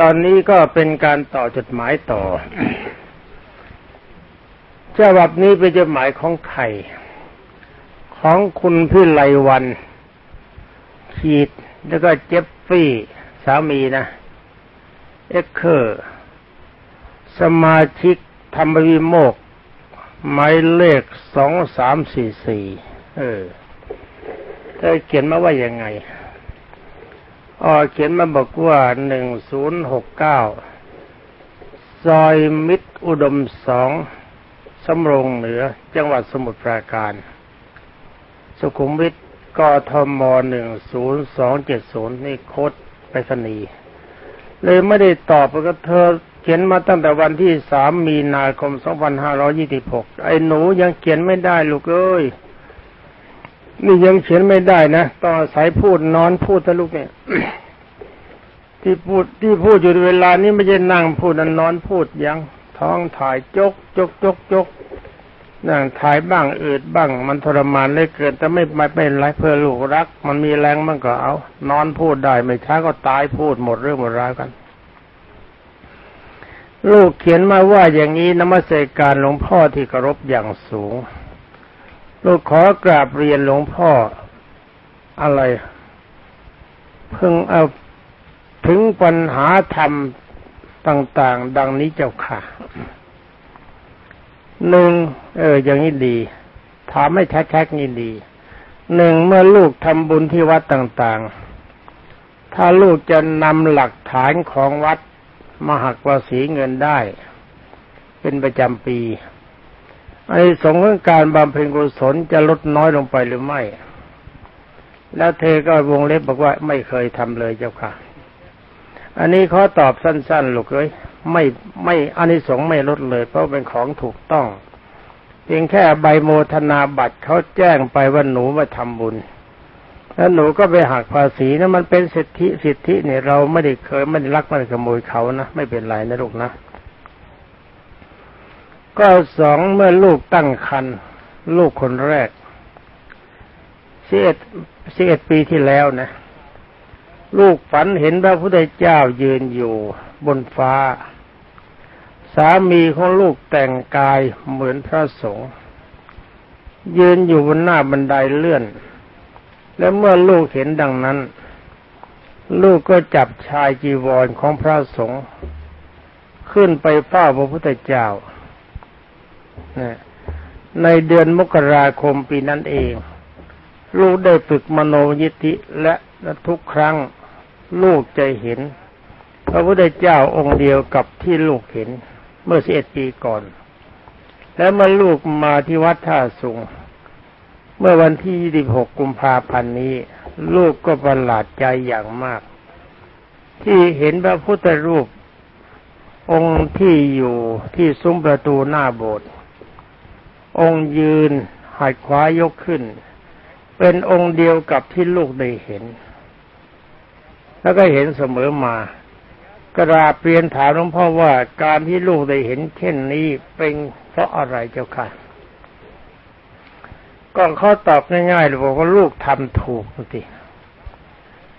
ตอนนี้ก็เป็นการต่อจดหมายต่อฉบับนี้เป็นจดหมายของใครของคุณพิไลวัน ขีด แล้วก็เจฟฟี่สามีนะ เอ็กเคอร์ สมาชิกธรรมวิโมกหมายเลขสองสามสี่สี่เออเธอเขียนมาว่ายังไง อ๋อเขียนมาบอกว่าหนึ่งศูนย์หกเก้าซอยมิตรอุดมสองสำโรงเหนือ จังหวัดสมุทรปราการ สุขุมวิทกทมหนึ่งศูนย์สองเจ็ดศูนย์นี่โคดไปสนีเลยไม่ได้ตอบก็เธอเขียนมาตั้งแต่วันที่สามมีนาคมสองพันห้าร้อยี่สิบหกไอ้หนูยังเขียนไม่ได้ลูกเอ้ย นี่ยังเขียนไม่ได้นะต้องอาศัยพูดนอนพูดทะลุเนี่ย ที่พูดที่พูดอยู่เวลานี้ไม่ใช่นั่งพูดนอนพูดยังท้องถ่ายจกจกจกจกนั่งถ่ายบ้างอืดบ้าง มันทรมานเลยเกินแต่ไม่ไม่เป็นไรเพื่อลูกรัก มันมีแรงมันก็เอา นอนพูดได้ไม่ช้าก็ตายพูดหมดเรื่องหมดราวกัน ลูกเขียนมาว่าอย่างนี้นมัสการหลวงพ่อที่เคารพอย่างสูง ลูกขอกราบเรียนหลวงพ่ออะไร เพิ่งเอาถึงปัญหาธรรมต่าง ๆ ดังนี้เจ้าค่ะหนึ่งเออ อย่างนี้ดี ถามไม่ชัดๆนี่ดีหนึ่งเมื่อลูกทำบุญที่วัดต่าง ๆ ถ้าลูกจะนำหลักฐานของวัดมาหักภาษีเงินได้ เป็นประจำปี ไอ้สงของการบำเพ็ญกุศลจะลดน้อยลงไปหรือไม่ แล้วเธอก็วงเล็บบอกว่าไม่เคยทำเลยเจ้าค่ะ อันนี้เขาตอบสั้น ๆ ลูกเอ้ยไม่ไม่อานิสงส์ไม่ลดเลย เพราะเป็นของถูกต้อง เพียงแค่ใบโมทนาบัตรเขาแจ้งไปว่าหนูมาทำบุญ แล้วหนูก็ไปหักภาษีนะมันเป็นสิทธิสิทธิเนี่ยเราไม่ได้เคยไม่ได้รักไม่ได้ขโมยเขานะไม่เป็นไรนะลูกนะ ก็สองเมื่อลูกตั้งครรภ์ลูกคนแรกสิเอ็ดสิเอ็ดปีที่แล้วนะ ลูกฝันเห็นพระพุทธเจ้ายืนอยู่บนฟ้า สามีของลูกแต่งกายเหมือนพระสงฆ์ยืนอยู่บนหน้าบันไดเลื่อน และเมื่อลูกเห็นดังนั้น ลูกก็จับชายจีวรของพระสงฆ์ขึ้นไปเฝ้าพระพุทธเจ้า ในเดือนมกราคมปีนั้นเอง ลูกได้ฝึกมโนยิทธิและทุกครั้งลูกจะเห็น พระพุทธเจ้าองค์เดียวกับที่ลูกเห็น เมื่อสิบเอ็ดปีก่อน และเมื่อลูกมาที่วัดท่าสุงเมื่อวันที่ยี่สิบหกกุมภาพันธ์นี้ ลูกก็ประหลาดใจอย่างมาก ที่เห็นพระพุทธรูป องค์ที่อยู่ที่ซุ้มประตูหน้าโบสถ์ องค์ยืนหัดขวายกขึ้น เป็นองค์เดียวกับที่ลูกได้เห็น แล้วก็เห็นเสมอมากราบเรียนถามหลวงพ่อว่าการที่ลูกได้เห็นเช่นนี้เป็นเพราะอะไรเจ้าค่ะก็เขาตอบง่ายๆเลยบอกว่าลูกทำถูกสิ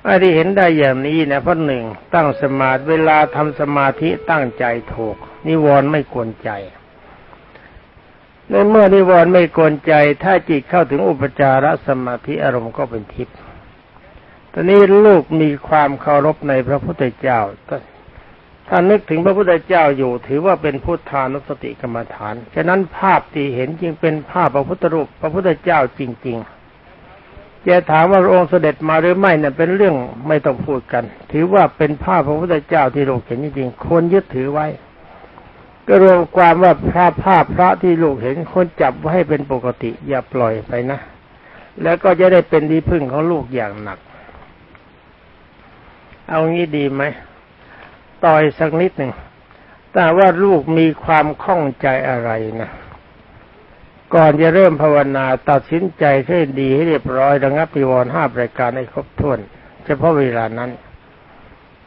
ไอ้ที่เห็นได้อย่างนี้นะเพราะหนึ่งตั้งสมาธิเวลาทำสมาธิตั้งใจถูกนิวรณ์ไม่กวนใจ ในเมื่อนิวรณ์ไม่กวนใจ ถ้าจิตเข้าถึงอุปจารสมาธิอารมณ์ก็เป็นทิพย์ตอนนี้ลูกมีความเคารพในพระพุทธเจ้า ถ้านึกถึงพระพุทธเจ้าอยู่ ถือว่าเป็นพุทธานุสติกรรมฐาน ฉะนั้นภาพที่เห็นจึงเป็นภาพพระพุทธรูปพระพุทธเจ้าจริง ๆ จะถามว่าองค์เสด็จมาหรือไม่เนี่ยเป็นเรื่องไม่ต้องพูดกัน ถือว่าเป็นภาพพระพุทธเจ้าที่ลูกเห็นจริงๆควรยึดถือไว้ ก็รวมความว่าภาพภาพพระที่ลูกเห็นคนจับไว้ให้เป็นปกติ อย่าปล่อยไปนะ แล้วก็จะได้เป็นที่พึ่งของลูกอย่างหนัก เอางี้ดีไหมต่อยสักนิดหนึ่งแต่ว่าลูกมีความข้องใจอะไรนะก่อนจะเริ่มภาวนาตัดสินใจให้ดีให้เรียบร้อยระงับปิวรห้าประการให้ครบถ้วน เฉพาะเวลานั้น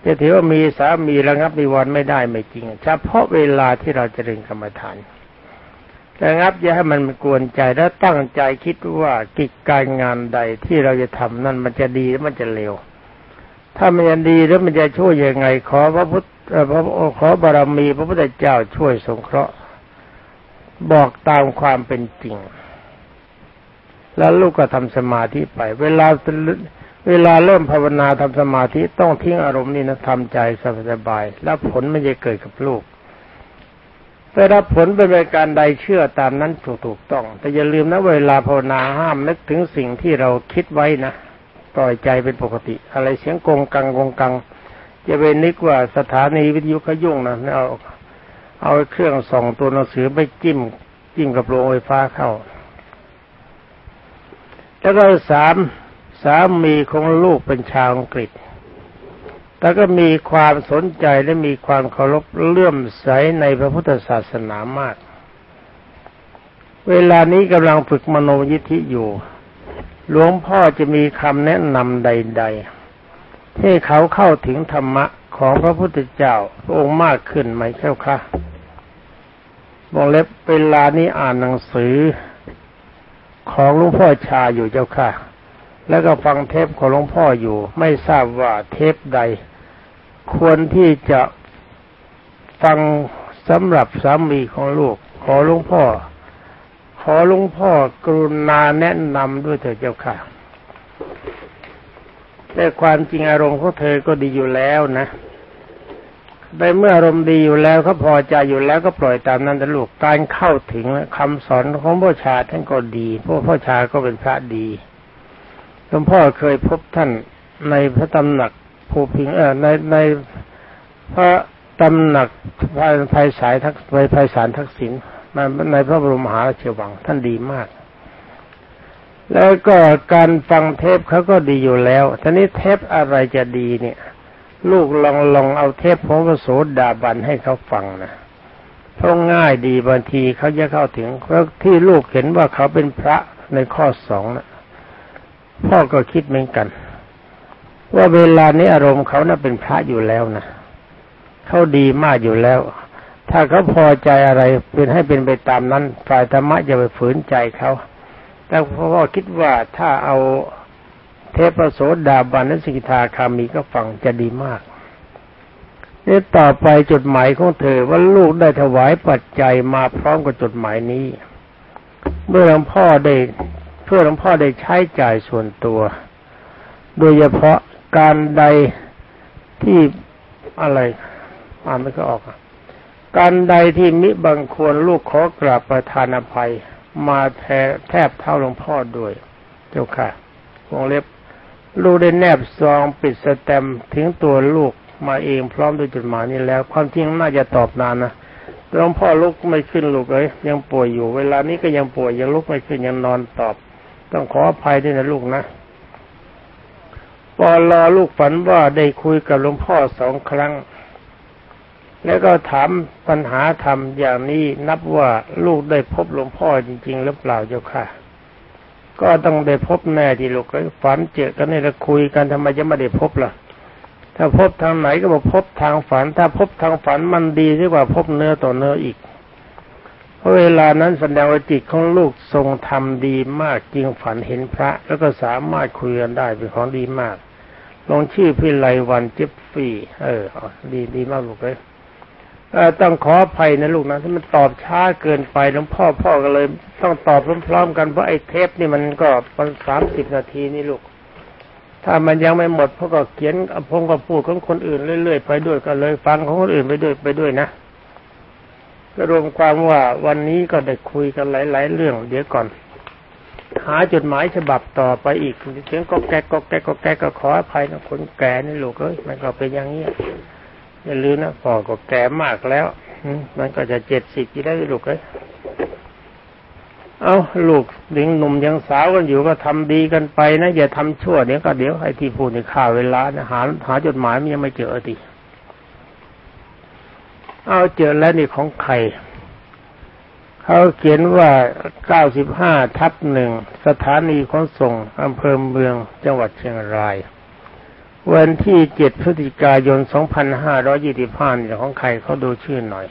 จะถือว่ามีสามีระงับปิวรไม่ได้ไม่จริง เฉพาะเวลาที่เราจะเรียนกรรมฐานระงับอย่าให้มันกวนใจแล้วตั้งใจคิดว่ากิจการงานใดที่เราจะทำนั่นมันจะดีหรือมันจะเลวถ้ามันจะดีแล้วมันจะช่วยยังไง ขอพระพุทธพระขอบารมี พระพุทธเจ้าช่วยสงเคราะห์ บอกตามความเป็นจริง แล้วลูกก็ทำสมาธิไป เวลา เวลาเริ่มภาวนาทำสมาธิต้องทิ้งอารมณ์นี่นะทำใจสบายๆแล้วผลไมันจะเกิดกับลูกได้รับผลเป็นรายการใดเชื่อตามนั้นถูกถูกต้อง แต่อย่าลืมนะเวลาภาวนาห้ามนึกถึงสิ่งที่เราคิดไว้นะปล่อยใจเป็นปกติ อะไรเสียงกงกังกงกังจะไปนึกว่าสถานีวิทยุขยุ่งนะเอาเอาเครื่องส่องตัวหนังสือไปจิ้มจิ้มกับโรงไฟฟ้าเข้า แล้วก็สาม สามีของลูกเป็นชาวอังกฤษแต่ก็มีความสนใจและมีความเคารพเลื่อมใสในพระพุทธศาสนามาก เวลานี้กำลังฝึกมโนยิทธิอยู่ หลวงพ่อจะมีคำแนะนำใด ๆ ให้เขาเข้าถึงธรรมะของพระพุทธเจ้าองค์มากขึ้นไหมเจ้าคะบองเล็บเวลานี้อ่านหนังสือของหลวงพ่อชาอยู่เจ้าค่ะ แล้วก็ฟังเทปของหลวงพ่ออยู่ ไม่ทราบว่าเทปใด ควรที่จะฟังสำหรับสามีของลูก ขอหลวงพ่อ ขอหลวงพ่อกรุณาแนะนำด้วยเถิดเจ้าค่ะแต่ความจริงอารมณ์ของเธอก็ดีอยู่แล้วนะไปเมื่ออารมณ์ดีอยู่แล้วเขาพอใจอยู่แล้วก็ปล่อยตามนั้นแต่ลูกการเข้าถึงคำสอนของพ่อชาท่านก็ดีพวกพ่อชาก็เป็นพระดี หลวงพ่อเคยพบท่านในพระตำหนักภูพิงเออในในพระตำหนักภัยสายทักไปภัยสารทักษิณในในพระบรมมหาราชวังท่านดีมาก แล้วก็การฟังเทปเขาก็ดีอยู่แล้วทีนี้เทปอะไรจะดีเนี่ย ลูกลองลองเอาเทปของพระโสดาบันให้เขาฟังนะเพราะง่ายดีบางทีเขาจะเข้าถึงเพราะที่ลูกเห็นว่าเขาเป็นพระในข้อสองนะ พ่อก็คิดเหมือนกัน ว่าเวลานี้อารมณ์เขานะ่ะเป็นพระอยู่แล้วนะเขาดีมากอยู่แล้ว ถ้าเขาพอใจอะไรเป็นให้เป็นไปตามนั้นฝ่ายธรรมะจะไปฝืนใจเขาแต่พ่อคิดว่าถ้าเอาเทพโสดาบันและสิกขาคามีก็ฟังจะดีมากนี่ต่อไปจดหมายของเธอว่าลูกได้ถวายปัจจัยมาพร้อมกับจดหมายนี้ เมื่อหลวงพ่อได้ เพื่อหลวงพ่อได้ใช้จ่ายส่วนตัว โดยเฉพาะการใดที่อะไรอ่านไม่ก็ออกการใดที่มิบังควรลูกขอกราบประทานอภัย มาแทแทบเท่าหลวงพ่อด้วย เจ้าค่ะวงเล็บลูกได้แนบซองปิดสแตมถึงตัวลูกมาเองพร้อมด้วยจดหมายนี้แล้ว ความจริงน่าจะตอบนานนะหลวงพ่อลุกไม่ขึ้นลูกเลยยังป่วยอยู่ เวลานี้ก็ยังป่วยยังลุกไม่ขึ้นยังนอนตอบ ต้องขออภัยด้วยนะลูกนะปอลอลูกฝันว่าได้คุยกับหลวงพ่อสองครั้ง แล้วก็ถามปัญหาธรรมอย่างนี้นับว่าลูกได้พบหลวงพ่อจริง ๆ หรือเปล่าเจ้าค่ะ ก็ต้องได้พบแน่ที่ลูกฝันเจอกันนี่ล้วคุยกันทำไมจะไม่ได้พบล่ะ ถ้าพบทางไหนก็บอกพบทางฝัน ถ้าพบทางฝันมันดีดีกว่าพบเนื้อต่อเนื้ออีก เพราะเวลานั้นแสดงว่าจิตของลูกทรงทำดีมากจริงฝันเห็นพระ แล้วก็สามารถคุยกันได้เป็นของดีมาก ลงชื่อพิไลวันเจ็บฟีเออดีดีมากลูกเลยต้องขออภัยนะลูกนะที่มันตอบช้าเกินไปหลวงพ่อพ่อก็เลย ต้องตอบพร้อมๆกันเพราะไอ้เทปนี่มันก็มันสามสิบนาทีนี่ลูก ถ้ามันยังไม่หมดพ่อก็เขียนพงก็พูดของคนอื่นเรื่อยๆไปด้วยก็เลย ฟังของคนอื่นไปด้วยไปด้วยนะ รวมความว่าวันนี้ก็ได้คุยกันหลาย ๆ เรื่อง เดี๋ยวก่อน หาจดหมายฉบับต่อไปอีกเสียงก็แก๊กก็แก๊กก็แก๊กก็ขออภัยนะคนแก่นี่ลูกเอ้ยมันก็เป็นอย่างนี้อย่าลืมนะพ่อก็แก่มากแล้วมันก็จะเจ็ดสิบที่ได้ลูกเอ้ยเอาลูกเด็กหนุ่มยังสาวกันอยู่ก็ทำดีกันไปนะอย่าทำชั่วเดี๋ยวก็เดี๋ยวให้ที่พูดในข่าวเวลานะหาหาจดหมายมันยังไม่เจอที เอาเจอแล้วนี่ของใครเขาเขียนว่าเก้าสิบห้าทับหนึ่งสถานีขนส่งอำเภอเมืองจังหวัดเชียงราย วันที่เจ็ดพฤศจิกายนสองพันห้าร้อยี่สิบห้านี่ของใครเขาดูชื่อหน่อย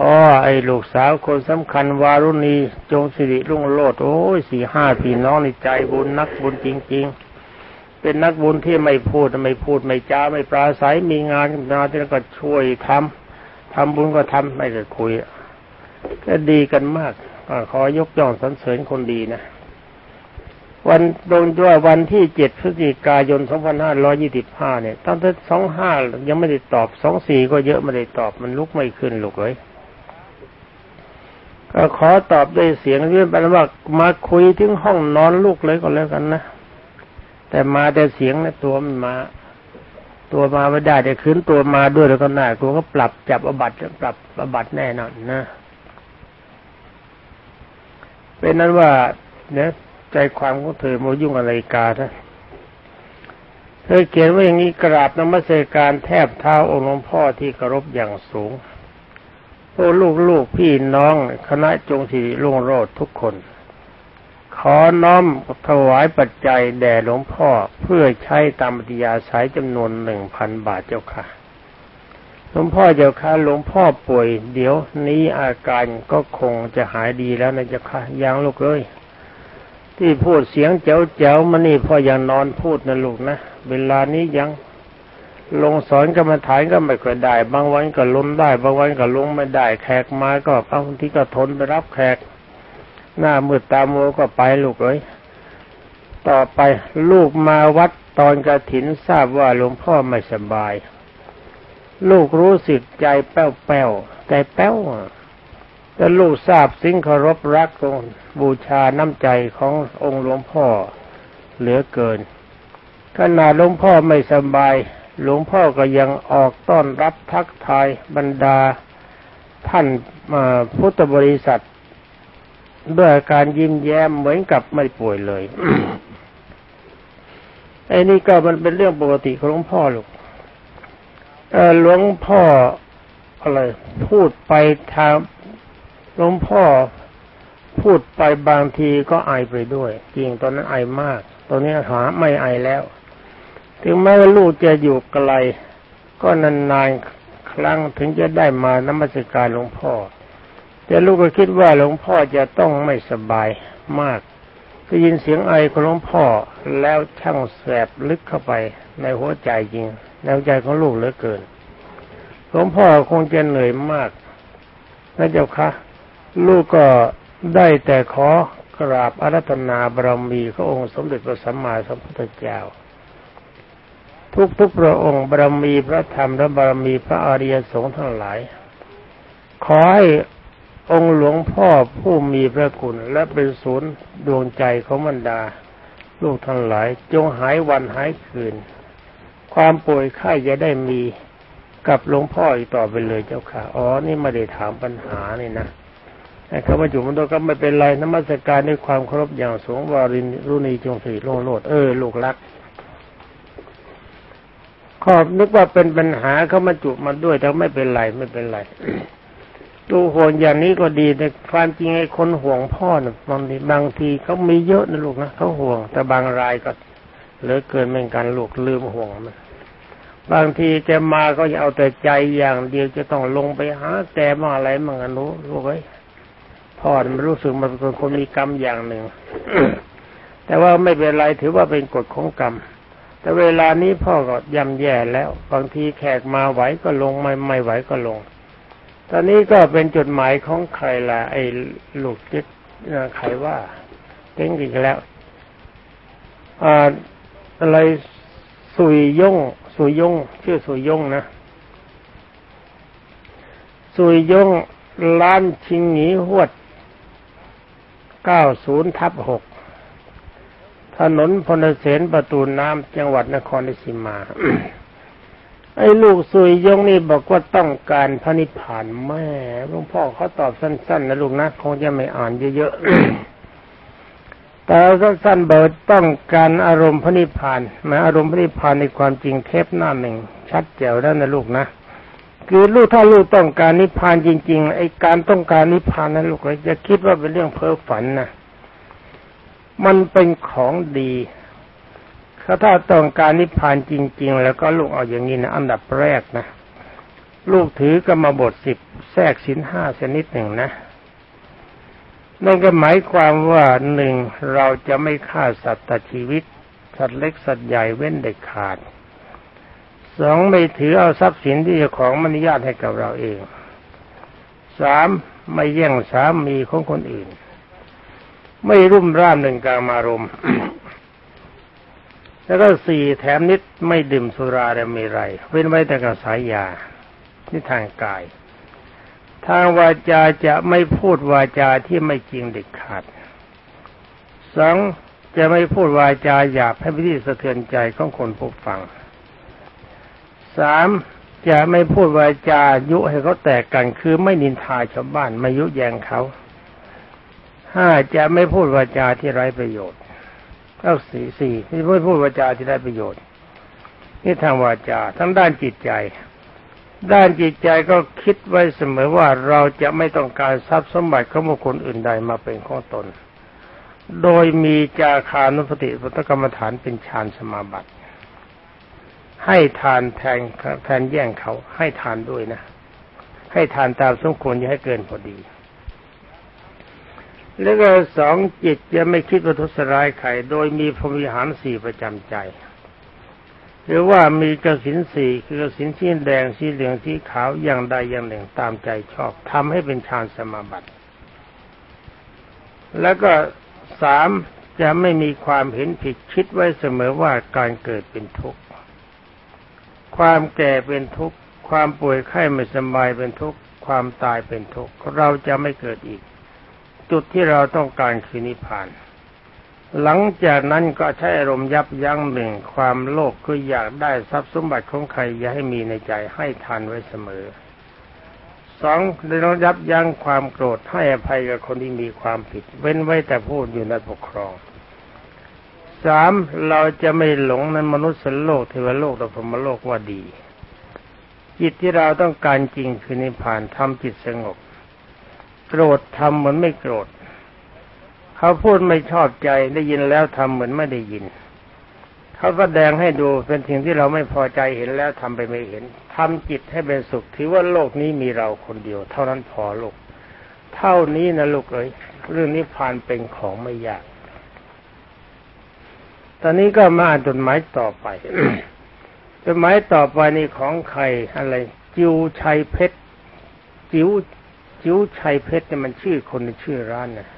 อ๋อไอ้ลูกสาวคนสำคัญวารุณีจงสิริรุ่งโรดโอ้ยสี่ห้าพี่น้องในใจบุญนักบุญจริง ๆ เป็นนักบุญที่ไม่พูดไม่พูดไม่จ้าไม่ปราศัยมีงานงานที่ก็ช่วยทำ ทำบุญก็ทำไม่ได้คุยก็ดีกันมากขอยกย่องสรรเสริญคนดีนะ วันโดนด้วยวันที่เจ็ดพฤศจิกายนสองพันห้าร้อยี่สิบห้าเนี่ย ตั้งแต่สองห้ายังไม่ได้ตอบสองสี่ก็เยอะไม่ได้ตอบมันลุกไม่ขึ้นลูกเลยก็ขอตอบด้วยเสียงที่เป็นว่ามาคุยถึงห้องนอนลูกเลยก็แล้วกันนะแต่มาแต่เสียงนะตัวมันมา ตัวมาไม่ได้แต่คืนตัวมาด้วยแล้วก็น่ากลัวก็ปรับจับอบัตปรับอบัตแน่นอนนะเป็นนั้นว่าเนี่ยใจความของเธอมายุ่งอะไรกาท่าเธอเขียนว่าอย่างนี้กราบนมัสการแทบเท้าองค์หลวงพ่อที่เคารพอย่างสูงพวกลูกๆพี่น้องคณะจงสิริรุ่งโรจน์ทุกคน ขอน้อมถวายปัจจัยแด่หลวงพ่อเพื่อใช้ตามปฏิยาสายจำนวนหนึ่งพันบาทเจ้าค่ะหลวงพ่อเจ้าค่ะหลวงพ่อป่วย เดี๋ยวนี้อาการก็คงจะหายดีแล้วนะเจ้าค่ะยังลูกเลย ที่พูดเสียงเจ๋วเจ๋วมานี่พ่อยังนอนพูดนะลูกนะเวลานี้ยังลงสอนกรรมฐานก็ไม่ค่อยได้ บางวันก็ล้มได้ บางวันก็ลงไม่ได้ แขกมาก็บางทีก็ทนไปรับแขก หน้ามืดตามัวก็ไปลูกเลยต่อไปลูกมาวัดตอนกระถินทราบว่าหลวงพ่อไม่สบาย ลูกรู้สึกใจแป้วแป้วใจแป้วแต่ลูกทราบสิ่งเคารพรักองบูชาน้ำใจขององค์หลวงพ่อเหลือเกินขณะหลวงพ่อไม่สบาย หลวงพ่อก็ยังออกต้อนรับทักทายบรรดาท่านพุทธบริษัท ด้วยอาการยิ้มแย้มเหมือนกับไม่ป่วยเลยไอ้นี่ก็มันเป็นเรื่องปกติของหลวงพ่อลูกหลวงพ่ออะไรพูดไปทางหลวงพ่อพูดไปบางทีก็ไอไปด้วยจริงตอนนั้นไอมาก ตอนนี้หาไม่ไอแล้ว ถึงแม้ว่าลูกจะอยู่ไกล ก็นานๆครั้งถึงจะได้มานมัสการหลวงพ่อ แต่ลูกก็คิดว่าหลวงพ่อจะต้องไม่สบายมากได้ยินเสียงไอของหลวงพ่อแล้วช่างแสบลึกเข้าไปในหัวใจจริงในหัวใจของลูกเหลือเกินหลวงพ่อคงจะเหนื่อยมากนะเจ้าคะลูกก็ได้แต่ขอกราบอารัธนาบารมีพระองค์สมเด็จพระสัมมาสัมพุทธเจ้า ทุกทุกพระองค์บารมีพระธรรมและบารมีพระอริยสงฆ์ทั้งหลาย ขอให้ องค์หลวงพ่อผู้มีพระคุณและเป็นศูนย์ดวงใจของบรรดา ลูกทั้งหลายจงหายวันหายคืน ความป่วยไข้จะได้มีกับหลวงพ่ออีกต่อไปเลยเจ้าค่ะ อ๋อ นี่ไม่ได้ถามปัญหานี่นะไอ้คำว่าจุมันตัวก็ไม่เป็นไรนมัสการด้วยความเคารพอย่างสูงวารินรุณีจงสีโลโลดเออลูกรักก็นึกว่าเป็นปัญหาเขามาจุมาด้วยแต่ไม่เป็นไรไม่เป็นไร ดูห่วงอย่างนี้ก็ดีแต่ความจริงไอ้คนห่วงพ่อนะบางทีบางทีเขามีเยอะนะลูกนะเขาห่วง แต่บางรายก็เหลือเกินเหมือนกันลูกลืมห่วงมันบางทีแกมาก็จะเอาแต่ใจอย่างเดียวจะต้องลงไปหาแกมาอะไรมั่งรู้ลูกเอ้ยพ่อมันรู้สึกมันเป็นคนมีกรรมอย่างหนึ่งแต่ว่าไม่เป็นไรถือว่าเป็นกฎของกรรม แต่เวลานี้พ่อก็ย่ำแย่แล้ว บางทีแขกมาไหวก็ลงไม่ไม่ไหวก็ลง ตอนนี้ก็เป็นจดหมายของใครล่ะ ไอ้ลูกจิตใครว่าเก่งอีกแล้วอ่าอะไรสุยยงสุยยงชื่อสุยยงนะสุยยงล้านชิงหนีหวดเก้าศูนย์ทับหกถนนพลเสนประตูน้ำจังหวัดนครราชสีมา ไอ้ลูกสุยยงนี่บอกว่าต้องการพระนิพพานแม่หลวงพ่อเขาตอบสั้นๆนะลูกนะคงจะไม่อ่านเยอะๆแต่สั้นๆเบิดต้องการอารมณ์พระนิพพานมาอารมณ์พระนิพพานในความจริงเทปหน้าหนึ่งชัดแจ๋วแล้วนะลูกนะคือลูกถ้าลูกต้องการนิพพานจริง ๆ ไอ้การต้องการนิพพานนั้นลูกจะคิดว่าเป็นเรื่องเพ้อฝันนะมันเป็นของดี ถ้าท้าต้องการนิพพานจริง ๆ แล้วก็ลูกเอาอย่างนี้นะอันดับแรกนะลูกถือกรรมบทสิบแทรกสินห้าชนิดหนึ่งนะนั่นก็หมายความว่าหนึ่งเราจะไม่ฆ่าสัตว์ตัดชีวิต สัตว์เล็กสัตว์ใหญ่เว้นเด็ดขาดสองไม่ถือเอาทรัพย์สินที่เจ้าของมนุญาตให้กับเราเองสามไม่แย่งสามีของคนอื่น ไม่รุ่มร่ามหนึ่งกามารม แล้วก็สี่แถมนิดไม่ดื่มสุราและมีไรเว้นไว้แต่กับสายยาที่ทางกาย ทางวาจาจะไม่พูดวาจาที่ไม่จริงเด็ดขาดสองจะไม่พูดวาจาหยาบให้พิธีสะเทือนใจของคนผู้ฟังสามจะไม่พูดวาจายุให้เขาแตกกันคือไม่นินทาชาวบ้านไม่ยุแยงเขาห้าจะไม่พูดวาจาที่ไร้ประโยชน์ ก้าสี่สี่ไม่พูดวาจาที่ไร้ประโยชน์ นี่ทางวาจาทั้งด้านจิตใจ ด้านจิตใจก็คิดไว้เสมอว่าเราจะไม่ต้องการทรัพย์สมบัติของบุคคลอื่นใดมาเป็นของตน โดยมีจาคานุปติปุตกรรมฐานเป็นฌานสมาบัติ ให้ทานแทนแทนแย่งเขาให้ทานด้วยนะ ให้ทานตามสมควรอย่าให้เกินพอดี แล้วก็สองจิตจะไม่คิดว่าทุสร้ายใครโดยมีพรหมิหารสี่ประจำใจ หรือว่ามีกสินสี่คือกสินสีแดงสีเหลืองสีขาวอย่างใดอย่างหนึ่งตามใจชอบทำให้เป็นฌานสมาบัติ แล้วก็สามจะไม่มีความเห็นผิดคิดไว้เสมอว่าการเกิดเป็นทุกข์ ความแก่เป็นทุกข์ ความป่วยไข้ไม่สบายเป็นทุกข์ ความตายเป็นทุกข์ เราจะไม่เกิดอีก จุดที่เราต้องการคือนิพพาน หลังจากนั้นก็ใช้อารมณ์ยับยั้งหนึ่งความโลภคืออยากได้ทรัพย์สมบัติของใครอย่าให้มีในใจให้ทานไว้เสมอสองเรายับยั้งความโกรธให้อภัยกับคนที่มีความผิด เว้นไว้แต่พูดอยู่ในปกครองสามเราจะไม่หลงในมนุษย์สโลกเทวโลกและพรหมโลกว่าดี จิตที่เราต้องการจริงคือนิพพานทำจิตสงบ โกรธทำเหมือนไม่โกรธ เขาพูดไม่ชอบใจได้ยินแล้วทำเหมือนไม่ได้ยิน เขาก็แดงให้ดูเป็นสิ่งที่เราไม่พอใจเห็นแล้วทำไปไม่เห็นทำจิตให้เป็นสุขถือว่าโลกนี้มีเราคนเดียว เท่านั้นพอลูก เท่านี้นะลูกเอ้ยเรื่องนิพพานเป็นของไม่ยาก ตอนนี้ก็มาอ่านจดหมายต่อไปจดหมายต่อไปนี่ของใครอะไร จิวชัยเพชรจิว จิวชัยเพชรเนี่ยมันชื่อคนในชื่อร้านนะ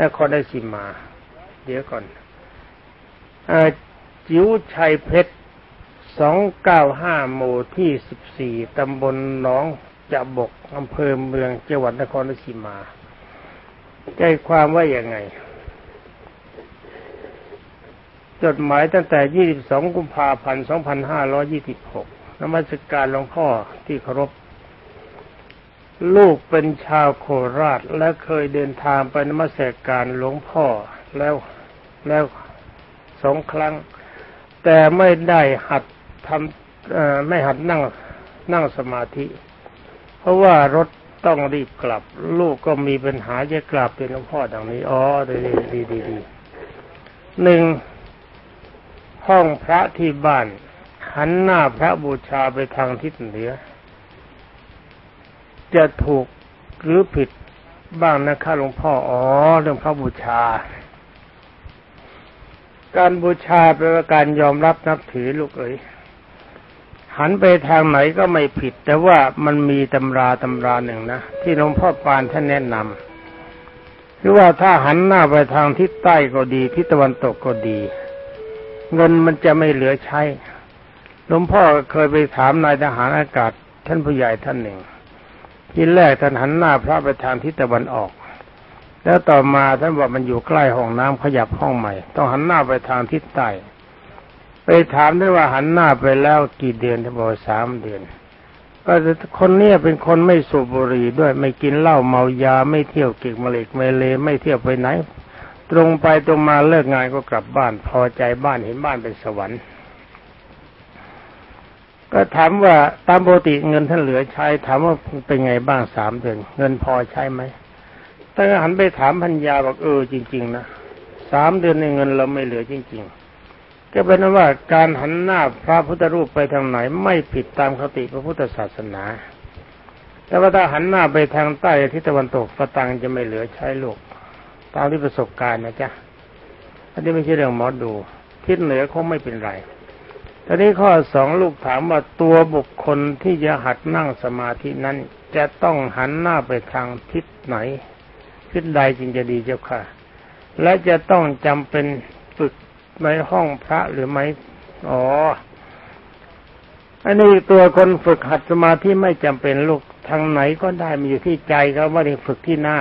นครได้สิมา เดี๋ยวก่อนอจิวชัยเพชรสองเก้าห้าหมู่ที่สิบสี่ตำบลหนองจะบกอำเภอเมืองจังหวัดนครราชสีมา ใจความว่าอย่างไง จดหมายตั้งแต่22กุมภาพันธ์2526นมัสการหลวงพ่อที่เคารพ ลูกเป็นชาวโคราชและเคยเดินทางไปนมัสการหลวงพ่อแล้วแล้วสองครั้ง แต่ไม่ได้หัดทำไม่หัดนั่งนั่งสมาธิ เพราะว่ารถต้องรีบกลับ ลูกก็มีปัญหาจะกลับเป็นหลวงพ่อดังนี้อ๋อดีดีดีดีหนึ่งห้องพระที่บ้าน หันหน้าพระบูชาไปทางทิศเหนือ จะถูกหรือผิดบ้างนะคะหลวงพ่ออ๋อเรื่องพระบูชา การบูชาเป็นการยอมรับนับถือลูกเอ๋ยหันไปทางไหนก็ไม่ผิด แต่ว่ามันมีตำราตำราหนึ่งนะ ที่หลวงพ่อปานท่านแนะนำคือว่าถ้าหันหน้าไปทางทิศใต้ก็ดีทิศตะวันตกก็ดี เงินมันจะไม่เหลือใช้หลวงพ่อเคยไปถามนายทหารอากาศ ท่านผู้ใหญ่ท่านหนึ่ง ทีแรกท่านหันหน้าพระไปทางทิศตะวันออก แล้วต่อมาท่านบอกมันอยู่ใกล้ห้องน้ำขยับห้องใหม่ ต้องหันหน้าไปทางทิศใต้ไปถามได้ว่าหันหน้าไปแล้วกี่เดือนท่านบอกสามเดือน ก็คนเนี้ยเป็นคนไม่สูบบุหรี่ด้วยไม่กินเหล้าเมายาไม่เที่ยวเก็กมะเล็กเมเลไม่เที่ยวไปไหน ตรงไปตรงมาเลิกงานก็กลับบ้านพอใจบ้านเห็นบ้านเป็นสวรรค์ ก็ถามว่าตามปกติเงินท่านเหลือใช้ ถามว่าเป็นไงบ้างสามเดือนเงินพอใช้ไหมถ้าหันไปถามพัญญาบอกเออจริง ๆ นะสามเดือนในเงินเราไม่เหลือจริง ๆ ก็เป็นว่าการหันหน้าพระพุทธรูปไปทางไหนไม่ผิดตามคติพระพุทธศาสนา แต่ว่าถ้าหันหน้าไปทางใต้ทิศตะวันตกสตังจะไม่เหลือใช้ลูกตามที่ประสบการณ์นะจ๊ะอันนี้ไม่ใช่เรื่องหมอดู ทิศเหนือคงไม่เป็นไร ตอนนี้ข้อสองลูกถามว่าตัวบุคคลที่จะหัดนั่งสมาธินั้น จะต้องหันหน้าไปทางทิศไหน ทิศใดจึงจะดีเจ้าค่ะ และจะต้องจำเป็นฝึกในห้องพระหรือไม่อ๋อ อันนี้ตัวคนฝึกหัดสมาธิไม่จำเป็นลูกทางไหนก็ได้มันอยู่ที่ใจเขาไม่ได้ฝึกที่หน้า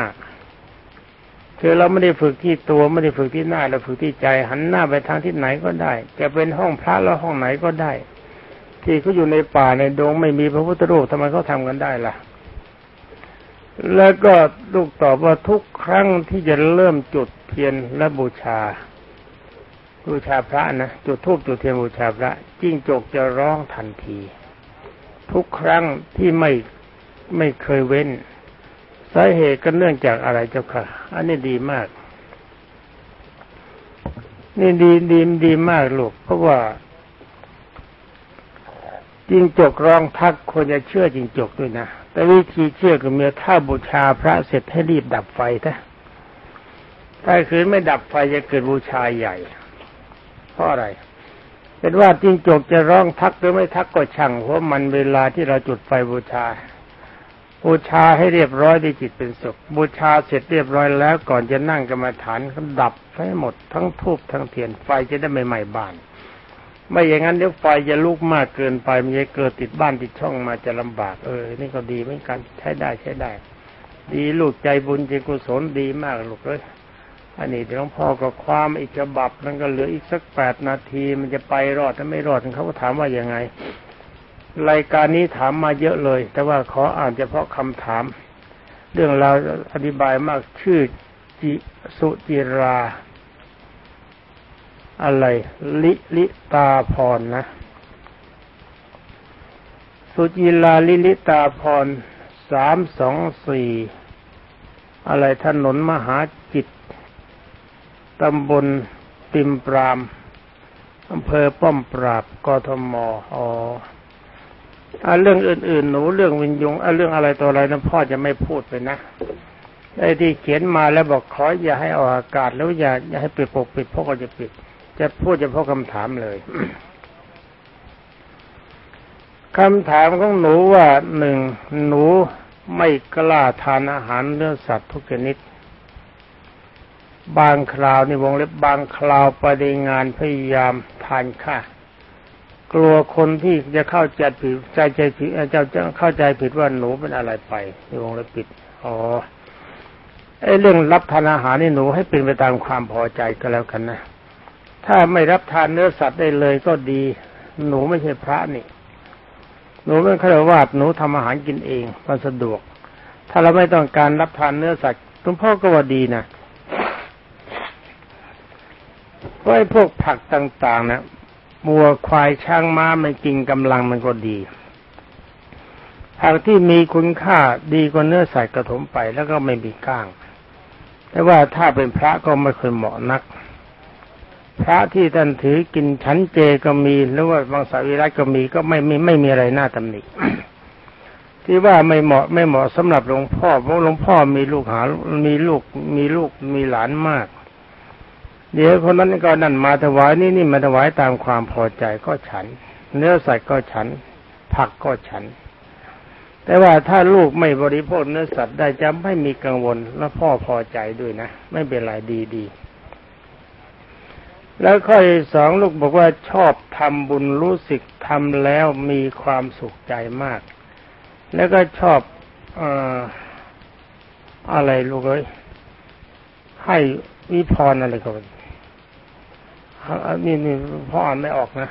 คือเราไม่ได้ฝึกที่ตัวไม่ได้ฝึกที่หน้าเราฝึกที่ใจ หันหน้าไปทางที่ไหนก็ได้ จะเป็นห้องพระแล้วห้องไหนก็ได้ ที่เขาอยู่ในป่าในดงไม่มีพระพุทธรูปทำไมเขาทากันได้ล่ะ แล้วก็ลูกตอบว่าทุกครั้งที่จะเริ่มจุดเทียนและบูชา บูชาพระนะจุดทูบจุดเทียนบูชาพระจิ้งจกจะร้องทันที ทุกครั้งที่ไม่ไม่เคยเว้น สาเหตุก็เนื่องจากอะไรเจ้าค่ะ อันนี้ดีมาก นี่ดีดีดีมากลูกเพราะว่าจิงจกร้องทักควรจะเชื่อจิงจกด้วยนะ แต่วิธีเชื่อก็เมื่อถ้าบูชาพระเสร็จให้รีบดับไฟถ้าถ้าคืนไม่ดับไฟจะเกิดบูชาใหญ่ เพราะอะไร เป็นว่าจิงจกจะร้องทักหรือไม่ทักก็ช่างเพราะมันเวลาที่เราจุดไฟบูชา บูชาให้เรียบร้อยด้วยจิตเป็นสุข บูชาเสร็จเรียบร้อยแล้วก่อนจะนั่งกรรมฐานดับให้หมดทั้งทูบทั้งเทียนไฟจะได้ไม่ไหม้บ้าน ไม่อย่างนั้นเดี๋ยวไฟจะลุกมากเกินไปมันจะเกิดติดบ้านติดช่องมาจะลำบากเออ นี่ก็ดีเหมือนกันใช้ได้ใช้ได้ ดีลูกใจบุญใจกุศลดีมากลูกเลยอันนี้หลวงพ่อก็ความอีกฉบับมันก็เหลืออีกสักแปดนาทีมันจะไปรอดถ้าไม่รอดเขาก็ถามว่ายังไง รายการนี้ถามมาเยอะเลย แต่ว่าขออ่านเฉพาะคำถาม เรื่องราวอธิบายมากชื่อจิสุจิรา อะไร ลิลิตาพรนะ สุจิลาลิลิตาพรสามสองสี่อะไรถนนมหาจิตตำบลติมปรามอำเภอป้อมปราบกทม อ๋อ เรื่องอื่นๆ หนูเรื่องวิญญงอาเรื่องอะไรตัวอะไรนะพ่อจะไม่พูดไปนะไอ้ที่เขียนมาแล้วบอกขออย่าให้ออกอากาศแล้วอย่าอย่าให้ปิดปกปิดพ่อก็จะปิด จะพูดจะพ่อคำถามเลยคำถามของหนูว่าหนึ่งหนูไม่กล้าทานอาหารเนื้อสัตว์ทุกชนิด บางคราวนี่วงเล็บบางคราวไปในงานพยายามทานข้า กลัวคนที่จะเข้าใจผิดใจใจผิดเจ้าจะเข้าใจผิดว่าหนูเป็นอะไรไปในวงเล็บปิดอ๋อไอ้เรื่องรับทานอาหารนี่หนูให้เป็นไปตามความพอใจก็แล้วกันนะถ้าไม่รับทานเนื้อสัตว์ได้เลยก็ดี หนูไม่ใช่พระนี่ หนูเป็นฆราวาสหนูทำอาหารกินเองมันสะดวก ถ้าเราไม่ต้องการรับทานเนื้อสัตว์หลวงพ่อก็ว่าดีนะเพราะไอ้พวกผักต่าง ๆนะ บัวควายช้างม้ามันกินกำลังมันก็ดีผักที่มีคุณค่าดีกว่าเนื้อสัตว์กระถมไปแล้วก็ไม่มีก้าง แต่ว่าถ้าเป็นพระก็ไม่เคยเหมาะนัก พระที่ท่านถือกินชั้นเจก็มีหรือว่าบางสาวิรัตก็มีก็ไม่มีไม่มีอะไรน่าตำหนิที่ว่าไม่เหมาะไม่เหมาะสำหรับหลวงพ่อเพราะหลวงพ่อมีลูกหา มีลูกมีลูกมีหลานมาก เดี๋ยวคนนั้นก็นั่นมาถวายนี่นี่มาถวายตามความพอใจก็ฉัน เนื้อสัตว์ก็ฉัน ผักก็ฉัน แต่ว่าถ้าลูกไม่บริโภคเนื้อสัตว์ได้จะไม่มีกังวลและพ่อพอใจด้วยนะ ไม่เป็นไรดีดีแล้วข้อสองลูกบอกว่าชอบทำบุญรู้สึกทำแล้วมีความสุขใจมาก แล้วก็ชอบออะไรลูกเอ้ยให้วิพรอะไรก็ นี่นี่พ่ออ่านไม่ออกนะ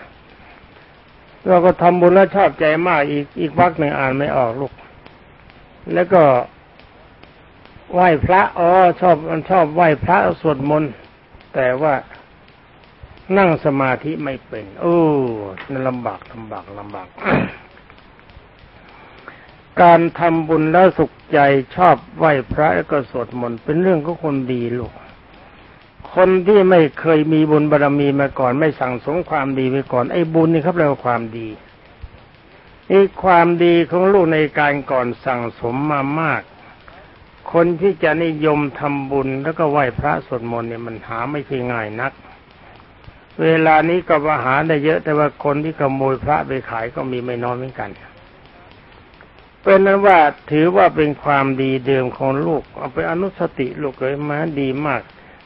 เราก็ทำบุญแล้วชอบใจมากอีกอีกวักหนึ่งอ่านไม่ออกลูก แล้วก็ไหว้พระอ๋อชอบมันชอบไหว้พระสวดมนต์แต่ว่านั่งสมาธิไม่เป็นโอ้นั่นลำบากลำบากลำบาก การทำบุญแล้วสุขใจชอบไหว้พระแล้วก็สวดมนต์เป็นเรื่องของคนดีลูก คนที่ไม่เคยมีบุญบารรมีมาก่อน ไม่สั่งสมความดีไปก่อนไอ้บุญนี่ครับเรียกว่าความดีนี่ความดีของลูกในการก่อนสั่งสมมามาก คนที่จะนิยมทำบุญแล้วก็ไหว้พระสวดมนต์เนี่ยมันหาไม่ใช่ง่ายนัก เวลานี้ก็มาหาได้เยอะ แต่ว่าคนที่ขโมยพระไปขายก็มีไม่น้อยเหมือนกันเป็นนั้นว่าถือว่าเป็นความดีเดิมของลูก เอาไปอนุสติลูกเลยมาดีมาก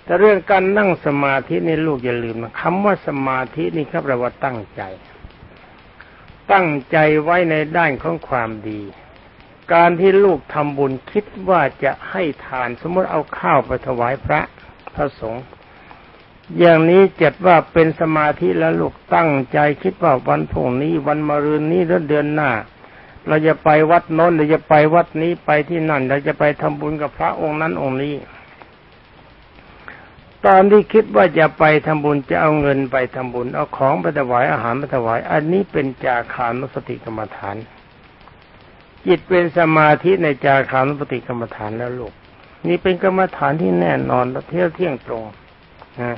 แต่เรื่องการนั่งสมาธินี่ลูกอย่าลืมนะคำว่าสมาธินี่ครับเราว่าตั้งใจ ตั้งใจไว้ในด้านของความดี การที่ลูกทำบุญคิดว่าจะให้ทานสมมติเอาข้าวไปถวายพระพระสงฆ์อย่างนี้จัดว่าเป็นสมาธิแล้วลูกตั้งใจคิดว่าวันพรุ่งนี้วันมะรืนนี้หรือเดือนหน้า เราจะไปวัดโน้นเราจะไปวัดนี้ไปที่นั่น เราจะไปทำบุญกับพระองค์นั้นองค์นี้ ตอนที่คิดว่าจะไปทำบุญจะเอาเงินไปทำบุญ เอาของไปถวายอาหารไปถวาย อันนี้เป็นจาคานุสติกรรมฐาน จิตเป็นสมาธิในจาคานุสติกรรมฐานแล้วลูกนี่เป็นกรรมฐานที่แน่นอนและเที่ยวเที่ยงตรงนะ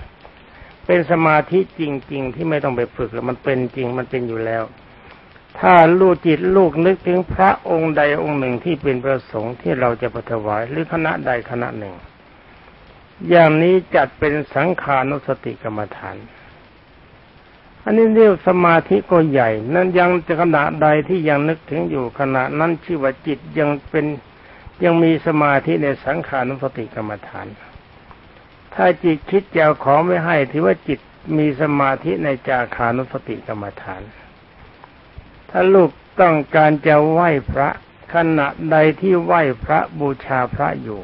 เป็นสมาธิจริง ๆ ที่ไม่ต้องไปฝึกแล้วมันเป็นจริงมันเป็นอยู่แล้ว ถ้าลูกจิตลูกนึกถึงพระองค์ใดองค์หนึ่งที่เป็นประสงค์ที่เราจะปฏิวายหรือคณะใดคณะหนึ่ง อย่างนี้จัดเป็นสังขานุสติกรรมฐาน อันนี้เรียกสมาธิก็ใหญ่ นั้นยังจะขณะใดที่ยังนึกถึงอยู่ขณะนั้นชื่อว่าจิตยังเป็นยังมีสมาธิในสังขานุสติกรรมฐาน ถ้าจิตคิดจะเอาของไม่ให้ถือว่าจิตมีสมาธิในจาคานุสติกรรมฐาน ถ้าลูกต้องการจะไหว้พระขณะใดที่ไหว้พระบูชาพระอยู่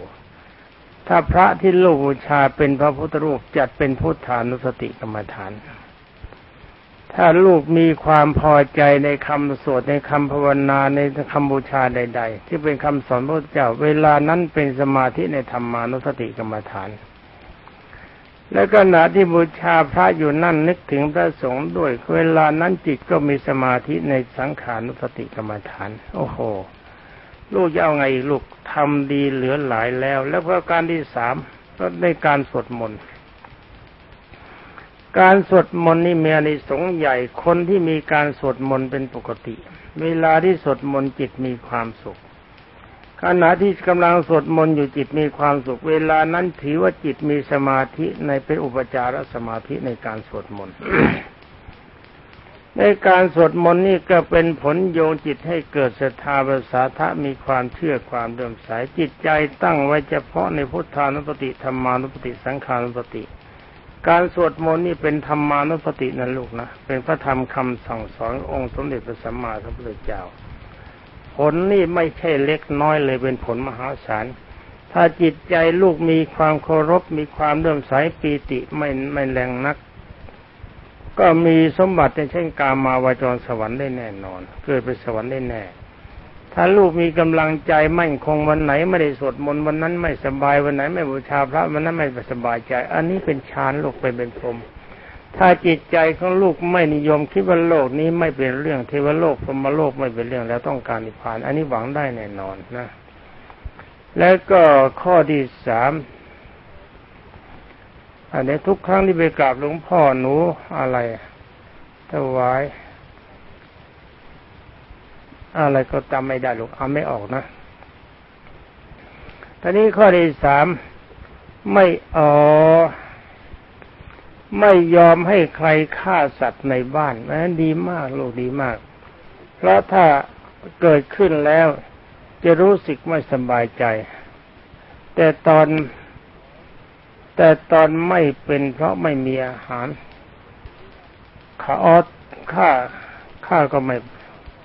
ถ้าพระที่ลูกบูชาเป็นพระพุทธรูปจัดเป็นพุทธานุสติกรรมฐาน ถ้าลูกมีความพอใจในคำสวดในคำภาวนาในคำบูชาใด ๆ ที่เป็นคำสอนพระเจ้า เวลานั้นเป็นสมาธิในธรรมานุสติกรรมฐาน และขณะที่บูชาพระอยู่นั่นนึกถึงพระสงฆ์ด้วย เวลานั้นจิตก็มีสมาธิในสังขานุสติกรรมฐาน โอ้โห ลูกจะเอาไงลูกทำดีเหลือหลายแล้ว แล้วก็การที่สามก็ในการสวดมนต์การสวดมนต์นี่มีอนิสงส์ใหญ่คนที่มีการสวดมนต์เป็นปกติ เวลาที่สวดมนต์จิตมีความสุขขณะที่กำลังสวดมนต์อยู่จิตมีความสุข เวลานั้นถือว่าจิตมีสมาธิในเป็นอุปจารสมาธิในการสวดมนต์ ในการสวดมนต์นี่ก็เป็นผลโยงจิตให้เกิดศรัทธาภาษาทะมีความเชื่อความเดิมสายจิตใจตั้งไว้เฉพาะในพุทธานุปติธรรมานุปติสังขานุปติ การสวดมนต์นี่เป็นธรรมานุปตินะลูกนะเป็นพระธรรมคำสั่งสอนองค์สมเด็จพระสัมมาสัมพุทธเจ้า ผลนี่ไม่ใช่เล็กน้อยเลยเป็นผลมหาศาลถ้าจิตใจลูกมีความเคารพมีความเลื่อมใสปีติไม่ไม่แรงนัก ก็มีสมบัติในเช่นกามาวาจรสวรรค์ได้แน่นอน เกิดไปสวรรค์ได้แน่ ถ้าลูกมีกำลังใจมั่นคงวันไหนไม่ได้สวดมนต์วันนั้นไม่สบายวันไหนไม่บูชาพระวันนั้นไม่สบายใจ อันนี้เป็นฌานลูกไปเป็นพรหมถ้าจิตใจของลูกไม่นิยมคิดว่าโลกนี้ไม่เป็นเรื่องเทวโลกพรหมโลกไม่เป็นเรื่องแล้วต้องการนิพพาน อันนี้หวังได้แน่นอนนะ แล้วก็ข้อที่สาม อันนี้ทุกครั้งที่ไปกราบหลวงพ่อหนูอะไรถวายอะไรก็จำไม่ได้ลูกเอาไม่ออกนะตอนนี้ข้อที่สามไม่อ๋อไม่ยอมให้ใครฆ่าสัตว์ในบ้านนั้ดีมากลูกดีมาก เพราะถ้าเกิดขึ้นแล้วจะรู้สึกไม่สบายใจ แต่ตอน แต่ตอนไม่เป็นเพราะไม่มีอาหารข้าออดข้าข้าก็ไม่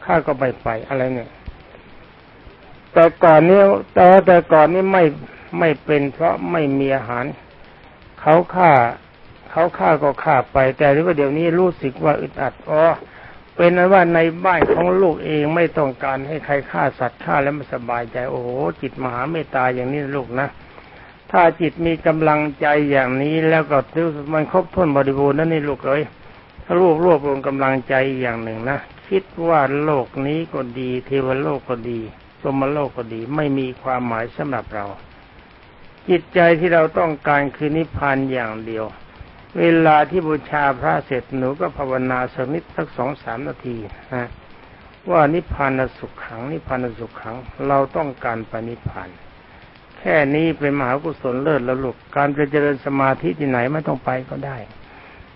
ข้าก็ไม่ไปอะไรเนี่ย แต่ก่อนนี้แต่แต่ก่อนนี้ไม่ไม่เป็นเพราะไม่มีอาหาร เขาฆ่าเขาฆ่าก็ฆ่าไป แต่ว่าเดี๋ยวนี้รู้สึกว่าอึดอัดอ๋อเป็นนั้นว่าในบ้านของลูกเองไม่ต้องการให้ใครฆ่าสัตว์ฆ่าแล้วมันสบายใจ โอ้โหจิตมหาเมตตาอย่างนี้ลูกนะ ถ้าจิตมีกำลังใจอย่างนี้แล้วก็มันครบถ้วนบริบูรณ์นั่นนี่ลูกเอ้ยถ้ารวบรวมกำลังใจอย่างหนึ่งนะคิดว่าโลกนี้ก็ดี เทวโลกก็ดีสมโลกก็ดี ไม่มีความหมายสำหรับเรา จิตใจที่เราต้องการคือนิพพานอย่างเดียว เวลาที่บูชาพระเสร็จหนูก็ภาวนาสักนิดสักสองสามนาทีนะว่านิพพานสุขขัง นิพพานสุขขัง เราต้องการปณิพพาน แค่นี้เป็นมหากุศลเลิศแล้วลูกการจะเจริญสมาธิที่ไหนไม่ต้องไปก็ได้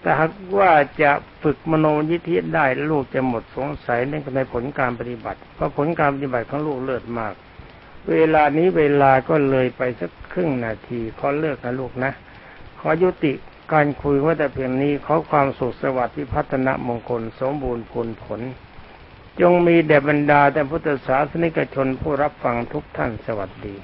แต่หากว่าจะฝึกมโนยิทธิได้ลูกจะหมดสงสัยในในผลการปฏิบัติ เพราะผลการปฏิบัติของลูกเลิศมาก เวลานี้เวลาก็เลยไปสักครึ่งนาทีขอเลิกนะลูกนะ ขอยุติการคุยว่าแต่เพียงนี้ขอความสุขสวัสดิ์พิพัฒนมงคลสมบูรณ์ผลผล จงมีแด่บรรดาแต่พุทธศาสนิกชนผู้รับฟังทุกท่านสวัสดี